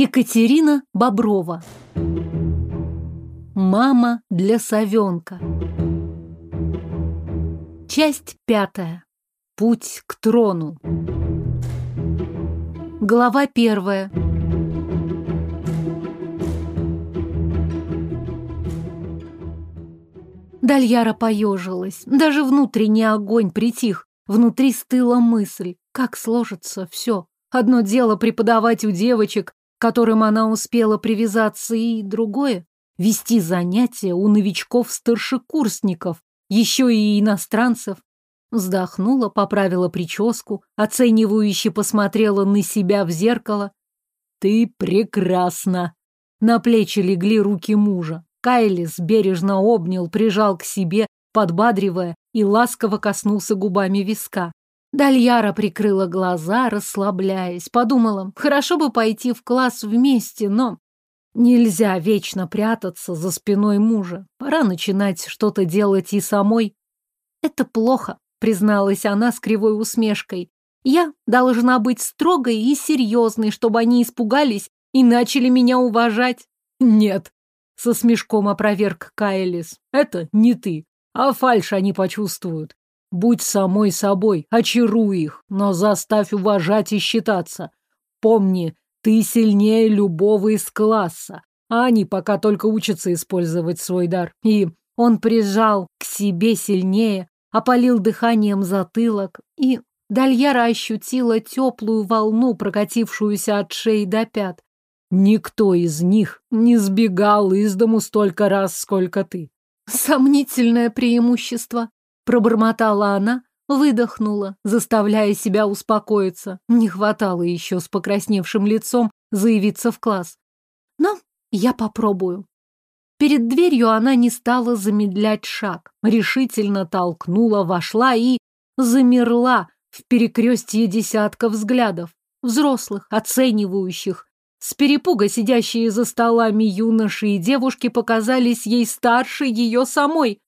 Екатерина Боброва. Мама для совенка. Часть пятая. Путь к трону. Глава первая. Дальяра поежилась. Даже внутренний огонь притих. Внутри стыла мысль, как сложится все. Одно дело преподавать у девочек, которым она успела привязаться, и другое — вести занятия у новичков-старшекурсников, еще и иностранцев. Вздохнула, поправила прическу, оценивающе посмотрела на себя в зеркало. «Ты прекрасна!» На плечи легли руки мужа. Кайлис бережно обнял, прижал к себе, подбадривая, и ласково коснулся губами виска. Дальяра прикрыла глаза, расслабляясь. Подумала, хорошо бы пойти в класс вместе, но нельзя вечно прятаться за спиной мужа. Пора начинать что-то делать и самой. Это плохо, призналась она с кривой усмешкой. Я должна быть строгой и серьезной, чтобы они испугались и начали меня уважать. Нет, со смешком опроверг Кайлис. Это не ты, а фальшь они почувствуют. Будь самой собой, очаруй их, но заставь уважать и считаться. Помни, ты сильнее любого из класса, а они пока только учатся использовать свой дар. И он прижал к себе сильнее, опалил дыханием затылок, и Дальяра ощутила теплую волну, прокатившуюся от шеи до пят. Никто из них не сбегал из дому столько раз, сколько ты. Сомнительное преимущество, пробормотала она, выдохнула, заставляя себя успокоиться. Не хватало еще с покрасневшим лицом заявиться в класс. Но я попробую. Перед дверью она не стала замедлять шаг, решительно толкнула, вошла и замерла в перекрестье десятка взглядов, взрослых, оценивающих, с перепуга сидящие за столами юноши и девушки показались ей старше ее самой.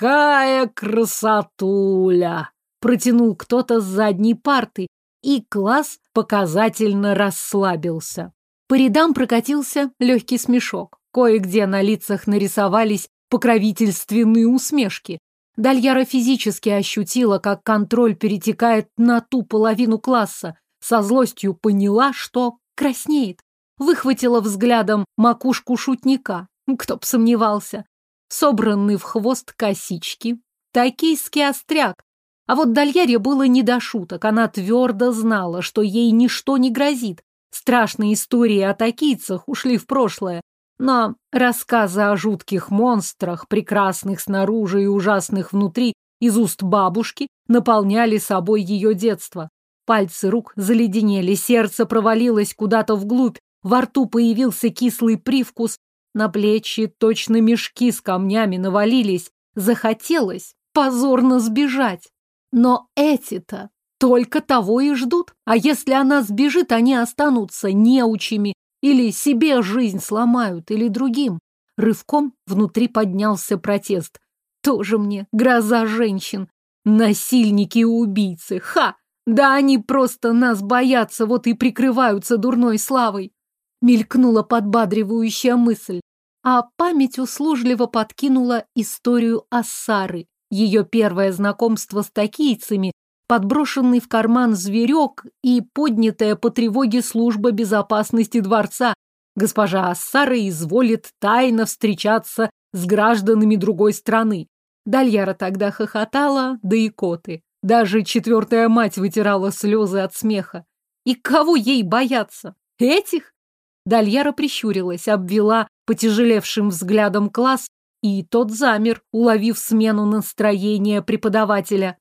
«Какая красотуля!» — протянул кто-то с задней парты, и класс показательно расслабился. По рядам прокатился легкий смешок. Кое-где на лицах нарисовались покровительственные усмешки. Дальяра физически ощутила, как контроль перетекает на ту половину класса. Со злостью поняла, что краснеет. Выхватила взглядом макушку шутника. Кто б сомневался. Собранный в хвост косички. Токийский остряк. А вот Дальяре было не до шуток. Она твердо знала, что ей ничто не грозит. Страшные истории о токийцах ушли в прошлое. Но рассказы о жутких монстрах, прекрасных снаружи и ужасных внутри, из уст бабушки, наполняли собой ее детство. Пальцы рук заледенели, сердце провалилось куда-то вглубь, во рту появился кислый привкус, на плечи точно мешки с камнями навалились. Захотелось позорно сбежать. Но эти-то только того и ждут. А если она сбежит, они останутся неучими или себе жизнь сломают, или другим. Рывком внутри поднялся протест. Тоже мне гроза женщин. Насильники и убийцы. Ха! Да они просто нас боятся, вот и прикрываются дурной славой. Мелькнула подбадривающая мысль. А память услужливо подкинула историю Ассары, ее первое знакомство с токийцами, подброшенный в карман зверек и поднятая по тревоге служба безопасности дворца. Госпожа Ассара изволит тайно встречаться с гражданами другой страны. Дальяра тогда хохотала, да и коты. Даже четвертая мать вытирала слезы от смеха. И кого ей бояться? Этих? Дальяра прищурилась, обвела потяжелевшим взглядом класс, и тот замер, уловив смену настроения преподавателя.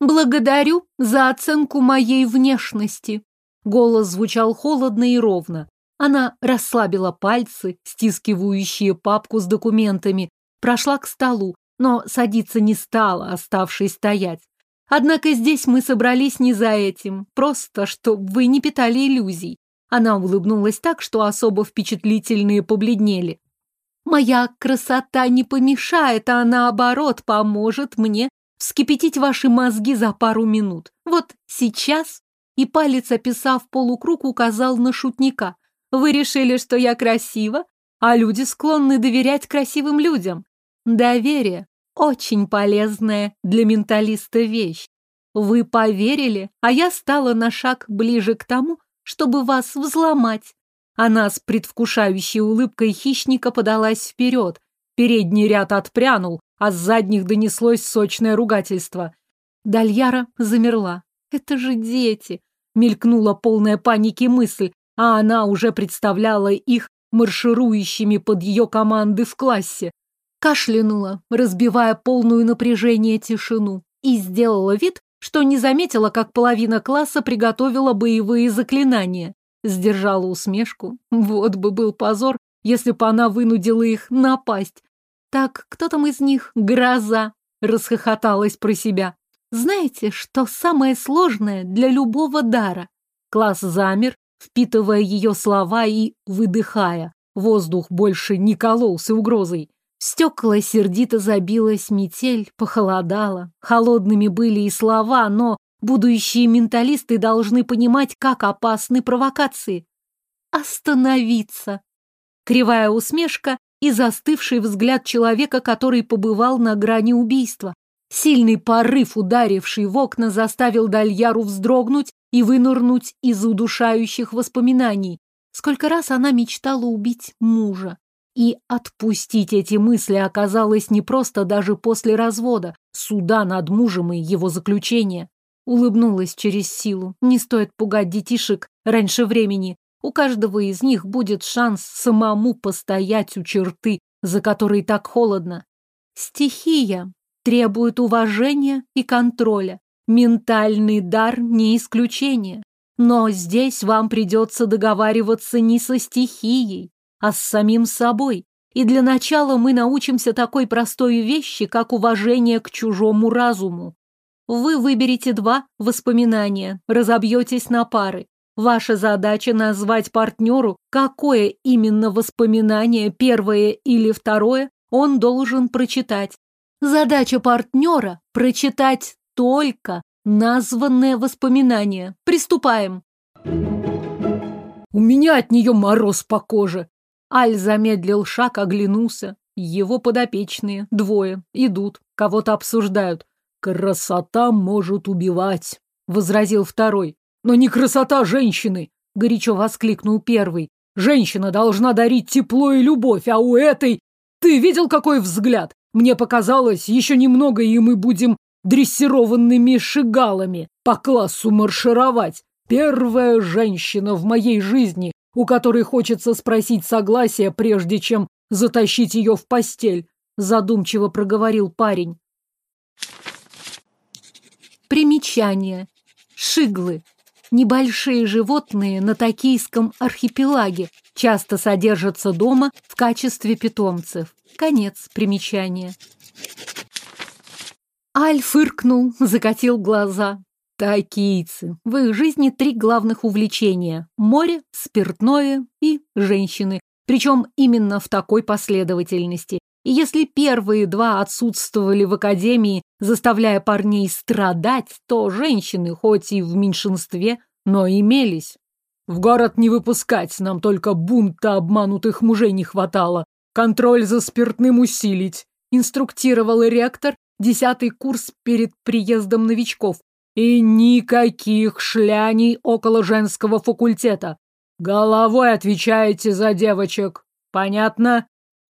«Благодарю за оценку моей внешности». Голос звучал холодно и ровно. Она расслабила пальцы, стискивающие папку с документами, прошла к столу, но садиться не стала, оставшись стоять. Однако здесь мы собрались не за этим, просто чтобы вы не питали иллюзий. Она улыбнулась так, что особо впечатлительные побледнели. Моя красота не помешает, а наоборот поможет мне вскипятить ваши мозги за пару минут. Вот сейчас. И палец, описав полукруг, указал на шутника. Вы решили, что я красива? А люди склонны доверять красивым людям. Доверие – очень полезная для менталиста вещь. Вы поверили, а я стала на шаг ближе к тому, чтобы вас взломать. Она с предвкушающей улыбкой хищника подалась вперед. Передний ряд отпрянул, а с задних донеслось сочное ругательство. Дальяра замерла. «Это же дети!» Мелькнула полная паники мысль, а она уже представляла их марширующими под ее команды в классе. Кашлянула, разбивая полную напряжение тишину, и сделала вид, что не заметила, как половина класса приготовила боевые заклинания. Сдержала усмешку. Вот бы был позор, если бы она вынудила их напасть. Так, кто там из них? Гроза. Расхохоталась про себя. Знаете, что самое сложное для любого дара? Класс замер, впитывая ее слова и выдыхая. Воздух больше не кололся угрозой. В стекла сердито забилась метель, похолодало. Холодными были и слова, но будущие менталисты должны понимать, как опасны провокации. Остановиться. Кривая усмешка и застывший взгляд человека, который побывал на грани убийства. Сильный порыв, ударивший в окна, заставил Дальяру вздрогнуть и вынырнуть из удушающих воспоминаний. Сколько раз она мечтала убить мужа. И отпустить эти мысли оказалось непросто даже после развода, суда над мужем и его заключения. Улыбнулась через силу. Не стоит пугать детишек раньше времени. У каждого из них будет шанс самому постоять у черты, за которой так холодно. Стихия требует уважения и контроля. Ментальный дар не исключение. Но здесь вам придется договариваться не со стихией, а с самим собой. И для начала мы научимся такой простой вещи, как уважение к чужому разуму. Вы выберете два воспоминания, разобьетесь на пары. Ваша задача назвать партнеру, какое именно воспоминание, первое или второе, он должен прочитать. Задача партнера – прочитать только названное воспоминание. Приступаем. У меня от нее мороз по коже. Аль замедлил шаг, оглянулся. Его подопечные, двое, идут, кого-то обсуждают. «Красота может убивать», — возразил второй. «Но не красота женщины», — горячо воскликнул первый. «Женщина должна дарить тепло и любовь, а у этой... Ты видел, какой взгляд? Мне показалось, еще немного, и мы будем дрессированными шигалами по классу маршировать. Первая женщина в моей жизни, у которой хочется спросить согласия, прежде чем затащить ее в постель, задумчиво проговорил парень. Примечание. Шиглы. Небольшие животные на Токийском архипелаге часто содержатся дома в качестве питомцев. Конец примечания. Аль фыркнул, закатил глаза. Токийцы. В их жизни три главных увлечения – море, спиртное и женщины. Причем именно в такой последовательности. И если первые два отсутствовали в академии, заставляя парней страдать, то женщины, хоть и в меньшинстве, но имелись. В город не выпускать, нам только бунта обманутых мужей не хватало. Контроль за спиртным усилить, инструктировал ректор, десятый курс перед приездом новичков. И никаких шляней около женского факультета. Головой отвечаете за девочек. Понятно?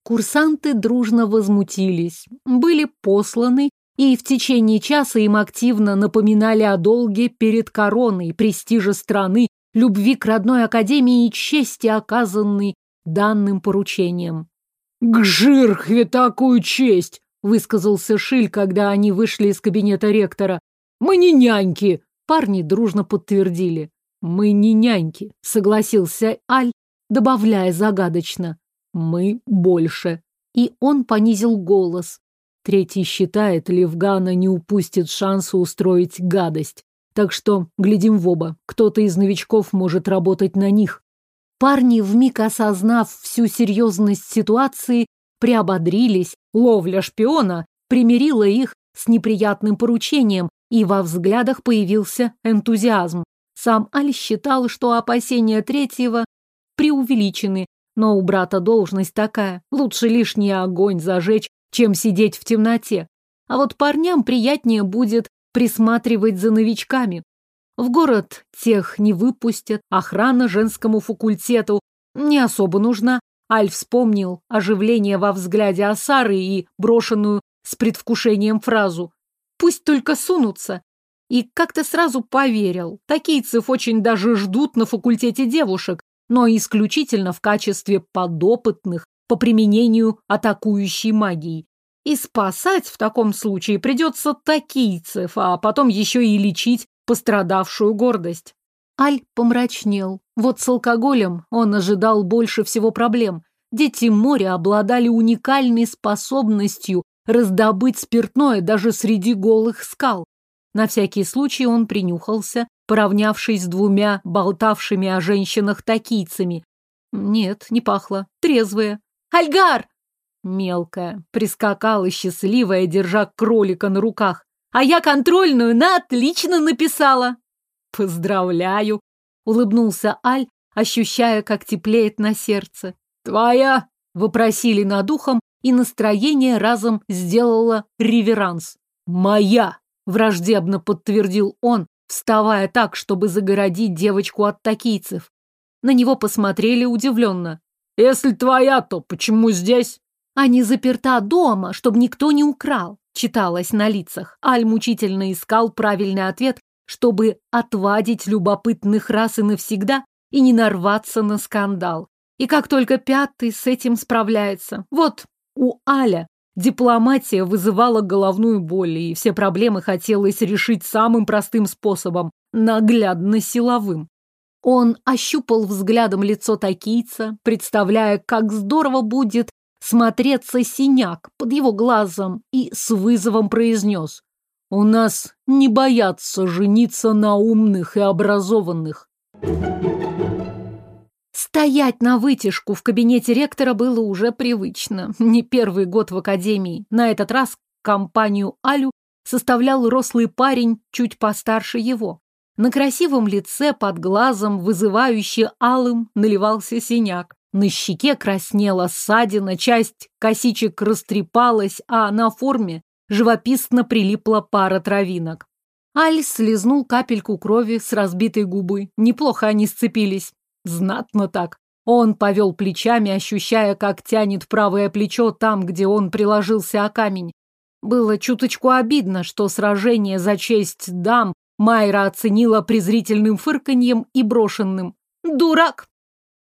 Курсанты дружно возмутились, были посланы, и в течение часа им активно напоминали о долге перед короной, престиже страны, любви к родной академии и чести, оказанной данным поручением. «К жирхве такую честь!» — высказался Шиль, когда они вышли из кабинета ректора. Мы не няньки!» Парни дружно подтвердили. «Мы не няньки», — согласился Аль, добавляя загадочно. «Мы больше». И он понизил голос. Третий считает, Левгана не упустит шанса устроить гадость. Так что глядим в оба. Кто-то из новичков может работать на них. Парни, вмиг осознав всю серьезность ситуации, приободрились. Ловля шпиона примирила их с неприятным поручением, и во взглядах появился энтузиазм. Сам Аль считал, что опасения третьего преувеличены. Но у брата должность такая. Лучше лишний огонь зажечь, чем сидеть в темноте. А вот парням приятнее будет присматривать за новичками. В город тех не выпустят, охрана женскому факультету не особо нужна. Аль вспомнил оживление во взгляде Асары и брошенную с предвкушением фразу «Пусть только сунутся». И как-то сразу поверил. Такийцев очень даже ждут на факультете девушек, но исключительно в качестве подопытных по применению атакующей магии. И спасать в таком случае придется такийцев, а потом еще и лечить пострадавшую гордость. Аль помрачнел. Вот с алкоголем он ожидал больше всего проблем. Дети моря обладали уникальной способностью раздобыть спиртное даже среди голых скал. На всякий случай он принюхался, поравнявшись с двумя болтавшими о женщинах такийцами. Нет, не пахло. Трезвые. «Альгар!» Мелкая, прискакала счастливая, держа кролика на руках. «А я контрольную на отлично написала!» «Поздравляю!» — улыбнулся Аль, ощущая, как теплеет на сердце. «Твоя!» — вопросили над ухом, и настроение разом сделало реверанс. «Моя!» — враждебно подтвердил он, вставая так, чтобы загородить девочку от такийцев. На него посмотрели удивленно. «Если твоя, то почему здесь?» «А не заперта дома, чтобы никто не украл», — читалось на лицах. Аль мучительно искал правильный ответ, чтобы отвадить любопытных раз и навсегда и не нарваться на скандал. И как только пятый с этим справляется. Вот у Аля дипломатия вызывала головную боль, и все проблемы хотелось решить самым простым способом – наглядно-силовым. Он ощупал взглядом лицо такийца, представляя, как здорово будет смотреться синяк под его глазом, и с вызовом произнес «У нас не боятся жениться на умных и образованных». Стоять на вытяжку в кабинете ректора было уже привычно. Не первый год в академии. На этот раз компанию Алю составлял рослый парень, чуть постарше его. На красивом лице под глазом, вызывающе алым, наливался синяк. На щеке краснела ссадина, часть косичек растрепалась, а на форме живописно прилипла пара травинок. Аль слезнул капельку крови с разбитой губы. Неплохо они сцепились. Знатно так. Он повел плечами, ощущая, как тянет правое плечо там, где он приложился о камень. Было чуточку обидно, что сражение за честь дам Майра оценила презрительным фырканьем и брошенным. «Дурак!»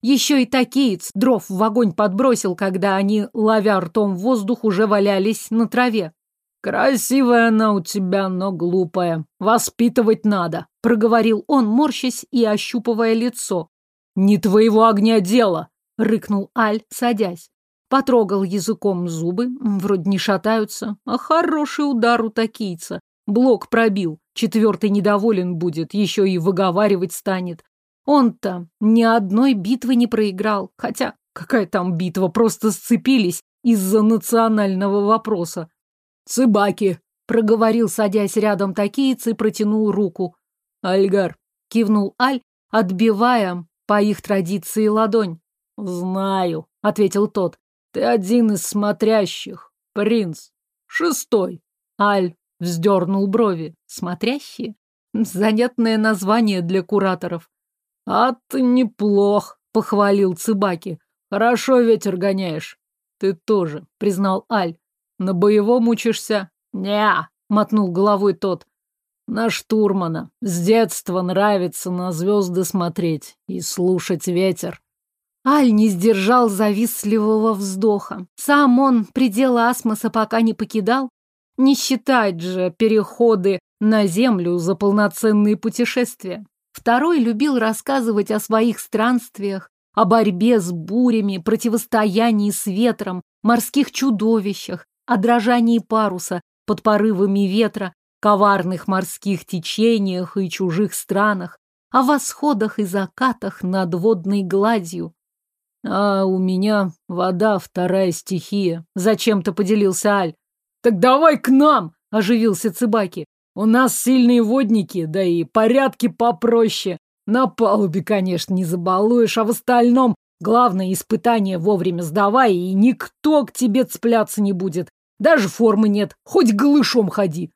Еще и такиец дров в огонь подбросил, когда они, ловя ртом воздух, уже валялись на траве. «Красивая она у тебя, но глупая. Воспитывать надо», — проговорил он, морщась и ощупывая лицо. «Не твоего огня дело!» — рыкнул Аль, садясь. Потрогал языком зубы, вроде не шатаются, а хороший удар у такийца. Блок пробил, четвертый недоволен будет, еще и выговаривать станет. Он-то ни одной битвы не проиграл. Хотя, какая там битва, просто сцепились из-за национального вопроса. «Цыбаки!» — проговорил, садясь рядом такиец и протянул руку. «Альгар!» — кивнул Аль, отбивая по их традиции ладонь. «Знаю», — ответил тот. «Ты один из смотрящих, принц. Шестой». Аль вздернул брови. «Смотрящие?» Занятное название для кураторов. «А ты неплох», — похвалил Цыбаки. «Хорошо ветер гоняешь». «Ты тоже», — признал Аль. «На боевом учишься?» «Не-а», мотнул головой тот. «На штурмана. С детства нравится на звезды смотреть и слушать ветер». Аль не сдержал завистливого вздоха. Сам он предела асмоса пока не покидал. Не считать же переходы на землю за полноценные путешествия. Второй любил рассказывать о своих странствиях, о борьбе с бурями, противостоянии с ветром, морских чудовищах, о дрожании паруса под порывами ветра, коварных морских течениях и чужих странах, о восходах и закатах над водной гладью. А у меня вода вторая стихия. Зачем-то поделился Аль. Так давай к нам, оживился Цыбаки. У нас сильные водники, да и порядки попроще. На палубе, конечно, не забалуешь, а в остальном Главное, испытание вовремя сдавай, и никто к тебе цепляться не будет. Даже формы нет, хоть голышом ходи.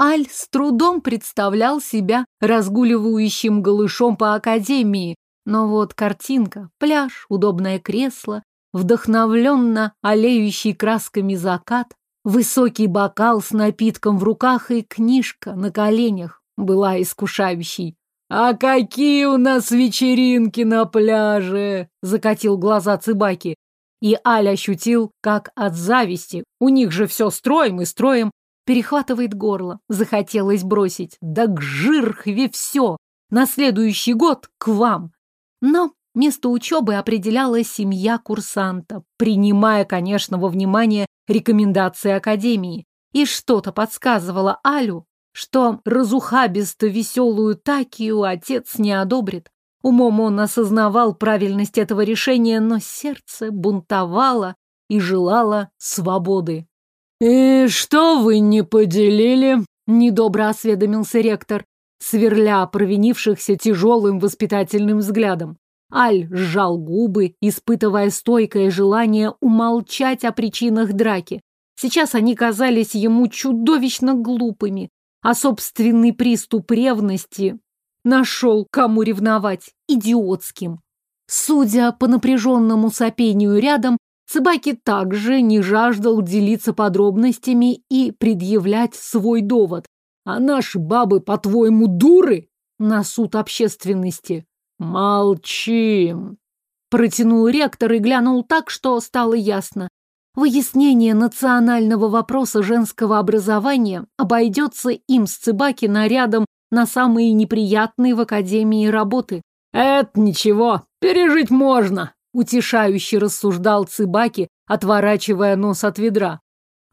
Аль с трудом представлял себя разгуливающим голышом по академии, но вот картинка, пляж, удобное кресло, вдохновленно олеющий красками закат, высокий бокал с напитком в руках и книжка на коленях была искушающей. «А какие у нас вечеринки на пляже!» — закатил глаза Цыбаки. И Аль ощутил, как от зависти, у них же все строим и строим, перехватывает горло. Захотелось бросить. Да к жирхве все! На следующий год к вам! Но место учебы определяла семья курсанта, принимая, конечно, во внимание рекомендации Академии. И что-то подсказывало Алю, что разухабисто веселую Такию отец не одобрит. Умом он осознавал правильность этого решения, но сердце бунтовало и желало свободы. «И что вы не поделили?» — недобро осведомился ректор, сверля провинившихся тяжелым воспитательным взглядом. Аль сжал губы, испытывая стойкое желание умолчать о причинах драки. Сейчас они казались ему чудовищно глупыми, а собственный приступ ревности нашел, кому ревновать, идиотским. Судя по напряженному сопению рядом, Цыбаки также не жаждал делиться подробностями и предъявлять свой довод. А наши бабы, по-твоему, дуры? На суд общественности. Молчим. Протянул ректор и глянул так, что стало ясно. Выяснение национального вопроса женского образования обойдется им с Цыбаки нарядом на самые неприятные в академии работы. Это ничего, пережить можно, утешающе рассуждал Цыбаки, отворачивая нос от ведра.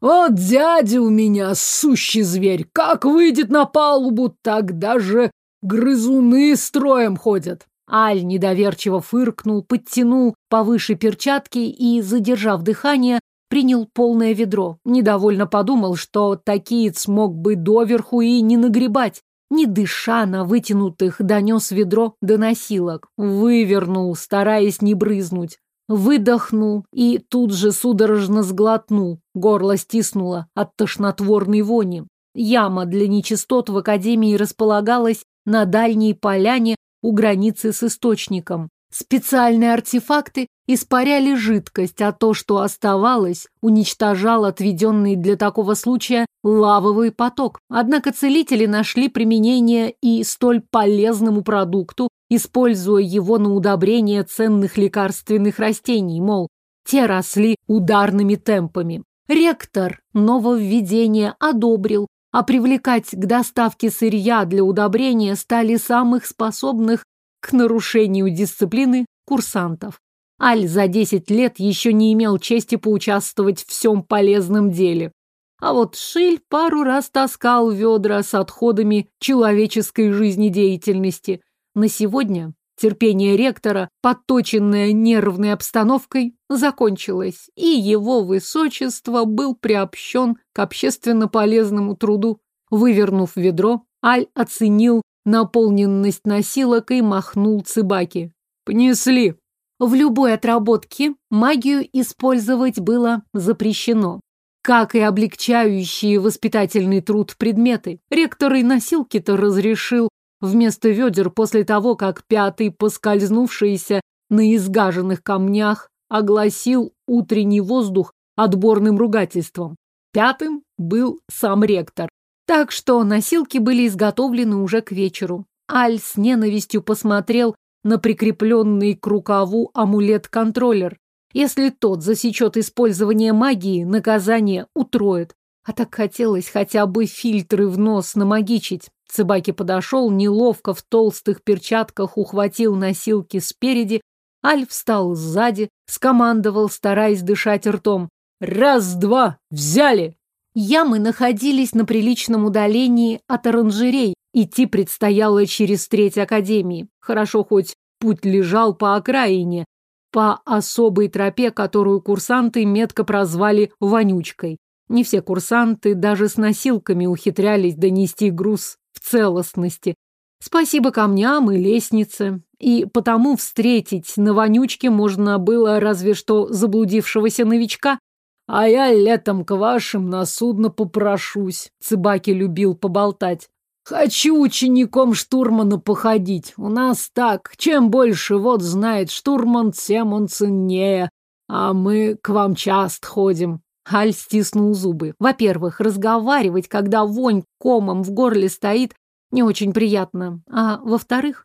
Вот дядя у меня сущий зверь, как выйдет на палубу, так даже грызуны строем ходят. Аль недоверчиво фыркнул, подтянул повыше перчатки и, задержав дыхание, принял полное ведро. Недовольно подумал, что такиец мог бы доверху и не нагребать. Не дыша на вытянутых, донес ведро до носилок. Вывернул, стараясь не брызнуть. Выдохнул и тут же судорожно сглотнул. Горло стиснуло от тошнотворной вони. Яма для нечистот в академии располагалась на дальней поляне у границы с источником. Специальные артефакты испаряли жидкость, а то, что оставалось, уничтожал отведенный для такого случая лавовый поток. Однако целители нашли применение и столь полезному продукту, используя его на удобрение ценных лекарственных растений, мол, те росли ударными темпами. Ректор нововведение одобрил, а привлекать к доставке сырья для удобрения стали самых способных к нарушению дисциплины курсантов. Аль за 10 лет еще не имел чести поучаствовать в всем полезном деле. А вот Шиль пару раз таскал ведра с отходами человеческой жизнедеятельности. На сегодня терпение ректора, подточенное нервной обстановкой, закончилось, и его высочество был приобщен к общественно полезному труду. Вывернув ведро, Аль оценил наполненность носилок и махнул цыбаки. «Понесли!» В любой отработке магию использовать было запрещено. Как и облегчающие воспитательный труд предметы. Ректор и носилки-то разрешил вместо ведер после того, как пятый, поскользнувшийся на изгаженных камнях, огласил утренний воздух отборным ругательством. Пятым был сам ректор. Так что носилки были изготовлены уже к вечеру. Аль с ненавистью посмотрел на прикрепленный к рукаву амулет-контроллер. Если тот засечет использование магии, наказание утроит. А так хотелось хотя бы фильтры в нос намагичить. Цыбаки подошел, неловко в толстых перчатках ухватил носилки спереди. Аль встал сзади, скомандовал, стараясь дышать ртом. «Раз-два! Взяли!» Ямы находились на приличном удалении от оранжерей. Идти предстояло через треть академии. Хорошо, хоть путь лежал по окраине, по особой тропе, которую курсанты метко прозвали «вонючкой». Не все курсанты даже с носилками ухитрялись донести груз в целостности. Спасибо камням и лестнице. и потому встретить на вонючке можно было разве что заблудившегося новичка. А я летом к вашим на судно попрошусь. Цыбаки любил поболтать. Хочу учеником штурмана походить. У нас так, чем больше вот знает штурман, тем он ценнее. А мы к вам часто ходим. Аль стиснул зубы. Во-первых, разговаривать, когда вонь комом в горле стоит, не очень приятно. А во-вторых,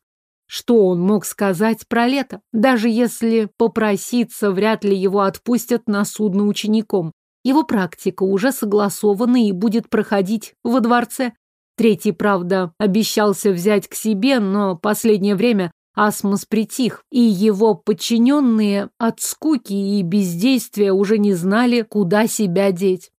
что он мог сказать про лето? Даже если попроситься, вряд ли его отпустят на судно учеником. Его практика уже согласована и будет проходить во дворце. Третий, правда, обещался взять к себе, но последнее время Асмос притих, и его подчиненные от скуки и бездействия уже не знали, куда себя деть.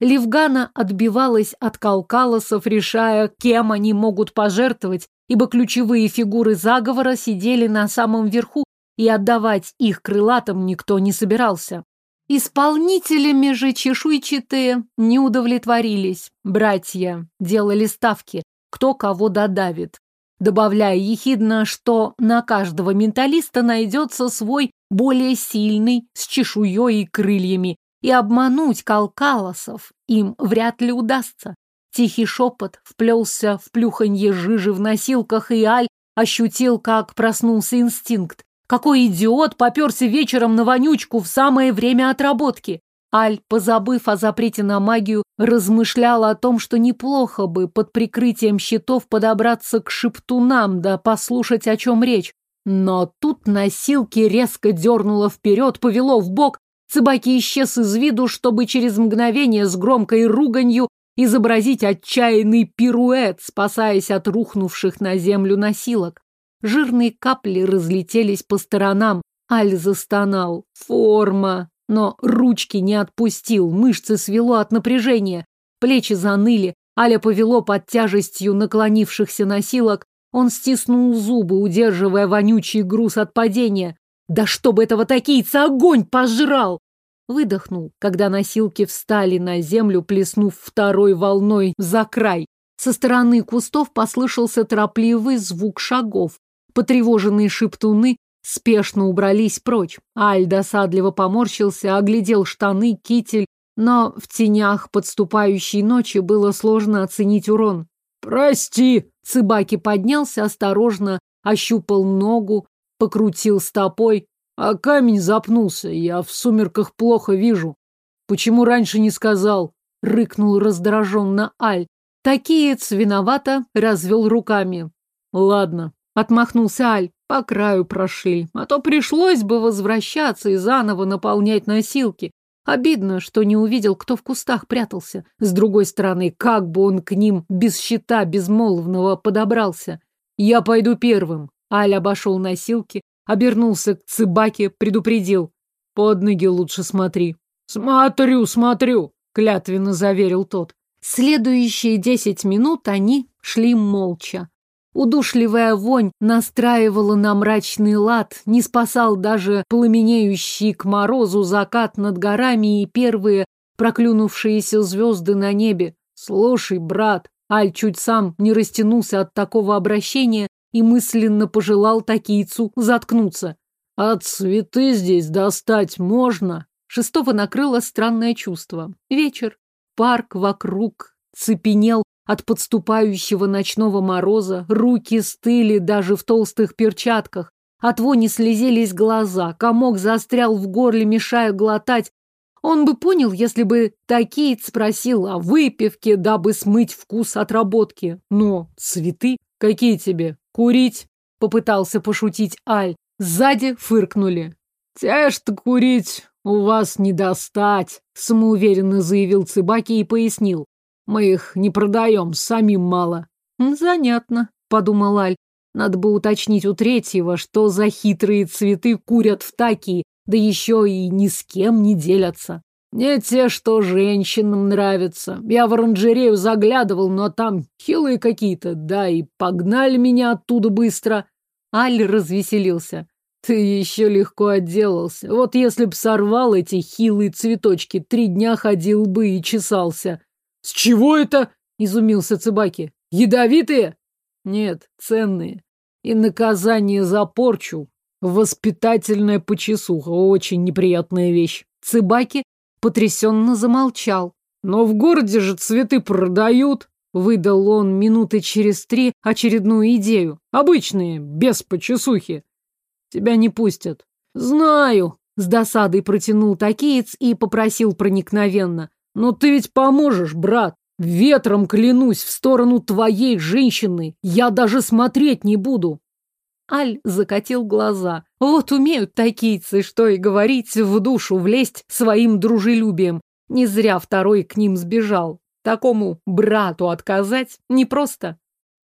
Левгана отбивалась от калкалосов, решая, кем они могут пожертвовать, ибо ключевые фигуры заговора сидели на самом верху, и отдавать их крылатым никто не собирался. Исполнителями же чешуйчатые не удовлетворились. Братья делали ставки, кто кого додавит, добавляя ехидно, что на каждого менталиста найдется свой более сильный, с чешуей и крыльями, и обмануть калкалосов им вряд ли удастся. Тихий шепот вплелся в плюханье жижи в носилках, и Аль ощутил, как проснулся инстинкт. Какой идиот поперся вечером на вонючку в самое время отработки? Аль, позабыв о запрете на магию, размышляла о том, что неплохо бы под прикрытием щитов подобраться к шептунам да послушать, о чем речь. Но тут носилки резко дернуло вперед, повело в бок, Цыбаки исчез из виду, чтобы через мгновение с громкой руганью изобразить отчаянный пируэт, спасаясь от рухнувших на землю носилок. Жирные капли разлетелись по сторонам. Аль застонал. Форма. Но ручки не отпустил, мышцы свело от напряжения. Плечи заныли. Аля повело под тяжестью наклонившихся носилок. Он стиснул зубы, удерживая вонючий груз от падения. Да чтобы этого такийца огонь пожрал! Выдохнул, когда носилки встали на землю, плеснув второй волной за край. Со стороны кустов послышался торопливый звук шагов. Потревоженные шептуны спешно убрались прочь. Аль досадливо поморщился, оглядел штаны, китель, но в тенях подступающей ночи было сложно оценить урон. «Прости!» Цыбаки поднялся, осторожно ощупал ногу, покрутил стопой. А камень запнулся, я в сумерках плохо вижу. Почему раньше не сказал? Рыкнул раздраженно Аль. Такиец виновато развел руками. Ладно, Отмахнулся Аль. По краю прошли. А то пришлось бы возвращаться и заново наполнять носилки. Обидно, что не увидел, кто в кустах прятался. С другой стороны, как бы он к ним без щита безмолвного подобрался. Я пойду первым. Аль обошел носилки, обернулся к Цыбаке, предупредил. Под ноги лучше смотри. Смотрю, смотрю, клятвенно заверил тот. Следующие десять минут они шли молча. Удушливая вонь настраивала на мрачный лад, не спасал даже пламенеющий к морозу закат над горами и первые проклюнувшиеся звезды на небе. Слушай, брат, Аль чуть сам не растянулся от такого обращения и мысленно пожелал такийцу заткнуться. А цветы здесь достать можно? Шестого накрыло странное чувство. Вечер. Парк вокруг цепенел от подступающего ночного мороза, руки стыли даже в толстых перчатках, от вони слезились глаза, комок застрял в горле, мешая глотать. Он бы понял, если бы Такиец спросил о выпивке, дабы смыть вкус отработки. Но цветы какие тебе? Курить? Попытался пошутить Аль. Сзади фыркнули. Тяж-то курить у вас не достать, самоуверенно заявил Цыбаки и пояснил. Мы их не продаем, самим мало. Занятно, подумал Аль. Надо бы уточнить у третьего, что за хитрые цветы курят в таки, да еще и ни с кем не делятся. Не те, что женщинам нравятся. Я в оранжерею заглядывал, но там хилые какие-то, да и погнали меня оттуда быстро. Аль развеселился. Ты еще легко отделался. Вот если б сорвал эти хилые цветочки, три дня ходил бы и чесался. «С чего это?» – изумился Цыбаки. «Ядовитые?» «Нет, ценные. И наказание за порчу. Воспитательная почесуха. Очень неприятная вещь. Цыбаки потрясенно замолчал. Но в городе же цветы продают. Выдал он минуты через три очередную идею. Обычные, без почесухи. Тебя не пустят. Знаю. С досадой протянул такиец и попросил проникновенно. Но ты ведь поможешь, брат. Ветром клянусь в сторону твоей женщины. Я даже смотреть не буду. Аль закатил глаза. Вот умеют такийцы, что и говорить, в душу влезть своим дружелюбием. Не зря второй к ним сбежал. Такому брату отказать непросто.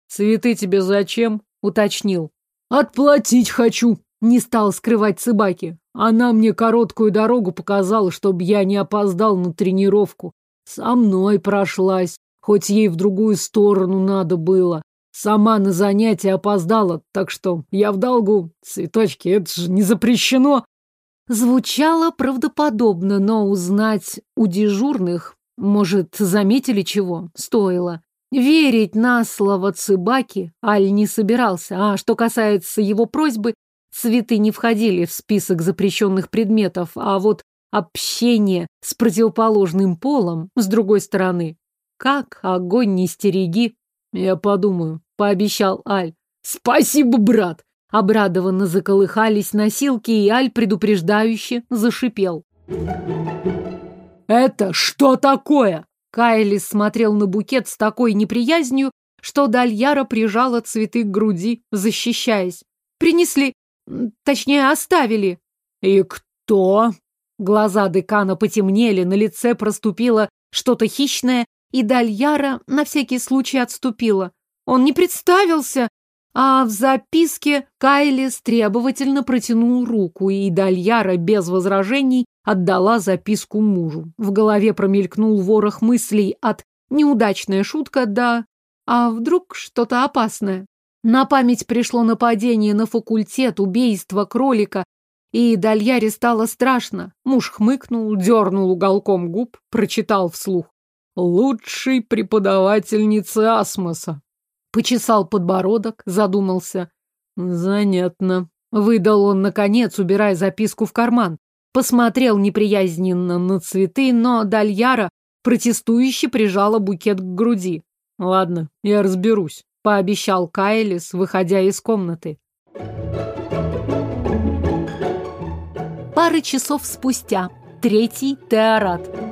«Цветы тебе зачем?» — уточнил. «Отплатить хочу!» — не стал скрывать Цыбаки. Она мне короткую дорогу показала, чтобы я не опоздал на тренировку. Со мной прошлась, хоть ей в другую сторону надо было. Сама на занятия опоздала, так что я в долгу. Цветочки, это же не запрещено. Звучало правдоподобно, но узнать у дежурных, может, заметили чего, стоило. Верить на слово Цыбаки Аль не собирался, а что касается его просьбы, цветы не входили в список запрещенных предметов, а вот общение с противоположным полом, с другой стороны. Как огонь не стереги. Я подумаю, пообещал Аль. Спасибо, брат. Обрадованно заколыхались носилки, и Аль предупреждающе зашипел. «Это что такое?» Кайли смотрел на букет с такой неприязнью, что Дальяра прижала цветы к груди, защищаясь. «Принесли, точнее, оставили». «И кто?» Глаза декана потемнели, на лице проступило что-то хищное, и Дальяра на всякий случай отступила. Он не представился, а в записке Кайлис требовательно протянул руку, и Дальяра без возражений отдала записку мужу. В голове промелькнул ворох мыслей от «неудачная шутка» да «а вдруг что-то опасное». На память пришло нападение на факультет, убийство кролика, и Дальяре стало страшно. Муж хмыкнул, дернул уголком губ, прочитал вслух. «Лучшей преподавательницы Асмоса». Почесал подбородок, задумался. Занятно. Выдал он, наконец, убирая записку в карман. Посмотрел неприязненно на цветы, но Дальяра протестующе прижала букет к груди. «Ладно, я разберусь», — пообещал Кайлис, выходя из комнаты. Пары часов спустя. Третий теорат.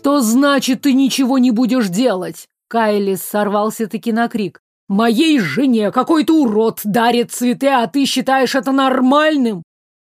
«Что значит, ты ничего не будешь делать?» Кайлис сорвался-таки на крик. «Моей жене какой-то урод дарит цветы, а ты считаешь это нормальным?»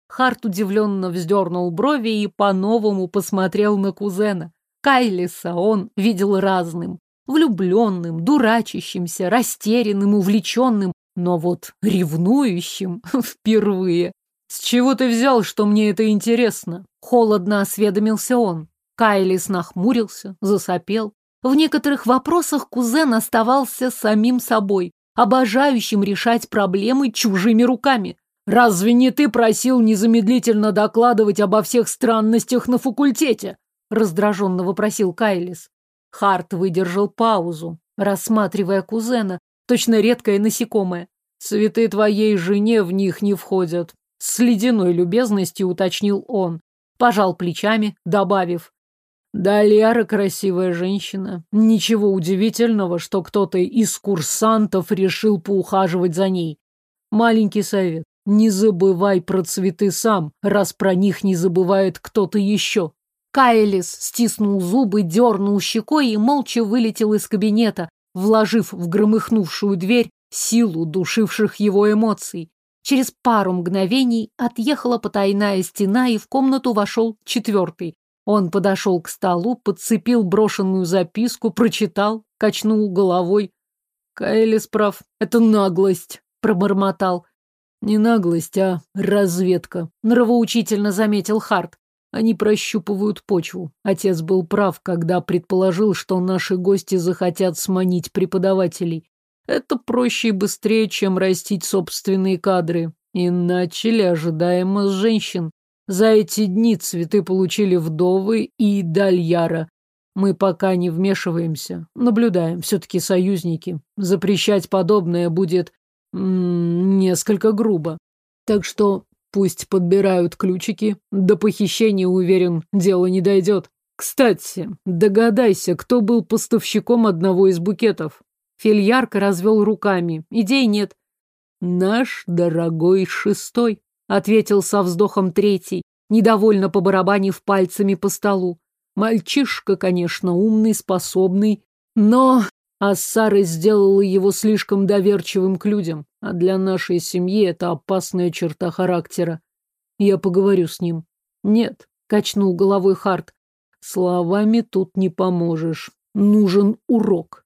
Харт удивленно вздернул брови и по-новому посмотрел на кузена. Кайлиса он видел разным. Влюбленным, дурачащимся, растерянным, увлеченным, но вот ревнующим впервые. «С чего ты взял, что мне это интересно?» Холодно осведомился он. Кайлис нахмурился, засопел. В некоторых вопросах кузен оставался самим собой, обожающим решать проблемы чужими руками. «Разве не ты просил незамедлительно докладывать обо всех странностях на факультете?» раздраженно вопросил Кайлис. Харт выдержал паузу, рассматривая кузена, точно редкое насекомое. «Цветы твоей жене в них не входят», — с ледяной любезностью уточнил он. Пожал плечами, добавив. Да, Лиара красивая женщина. Ничего удивительного, что кто-то из курсантов решил поухаживать за ней. Маленький совет. Не забывай про цветы сам, раз про них не забывает кто-то еще. Кайлис стиснул зубы, дернул щекой и молча вылетел из кабинета, вложив в громыхнувшую дверь силу душивших его эмоций. Через пару мгновений отъехала потайная стена, и в комнату вошел четвертый. Он подошел к столу, подцепил брошенную записку, прочитал, качнул головой. Каэлис прав, это наглость, пробормотал. Не наглость, а разведка, нравоучительно заметил Харт. Они прощупывают почву. Отец был прав, когда предположил, что наши гости захотят сманить преподавателей. Это проще и быстрее, чем растить собственные кадры. И начали ожидаемо с женщин. За эти дни цветы получили вдовы и Дальяра. Мы пока не вмешиваемся, наблюдаем, все-таки союзники. Запрещать подобное будет несколько грубо. Так что пусть подбирают ключики. До похищения, уверен, дело не дойдет. Кстати, догадайся, кто был поставщиком одного из букетов. Филь развел руками. Идей нет. Наш дорогой шестой, ответил со вздохом третий, недовольно побарабанив пальцами по столу. Мальчишка, конечно, умный, способный, но Ассара сделала его слишком доверчивым к людям, а для нашей семьи это опасная черта характера. Я поговорю с ним. Нет, качнул головой Харт. Словами тут не поможешь. Нужен урок.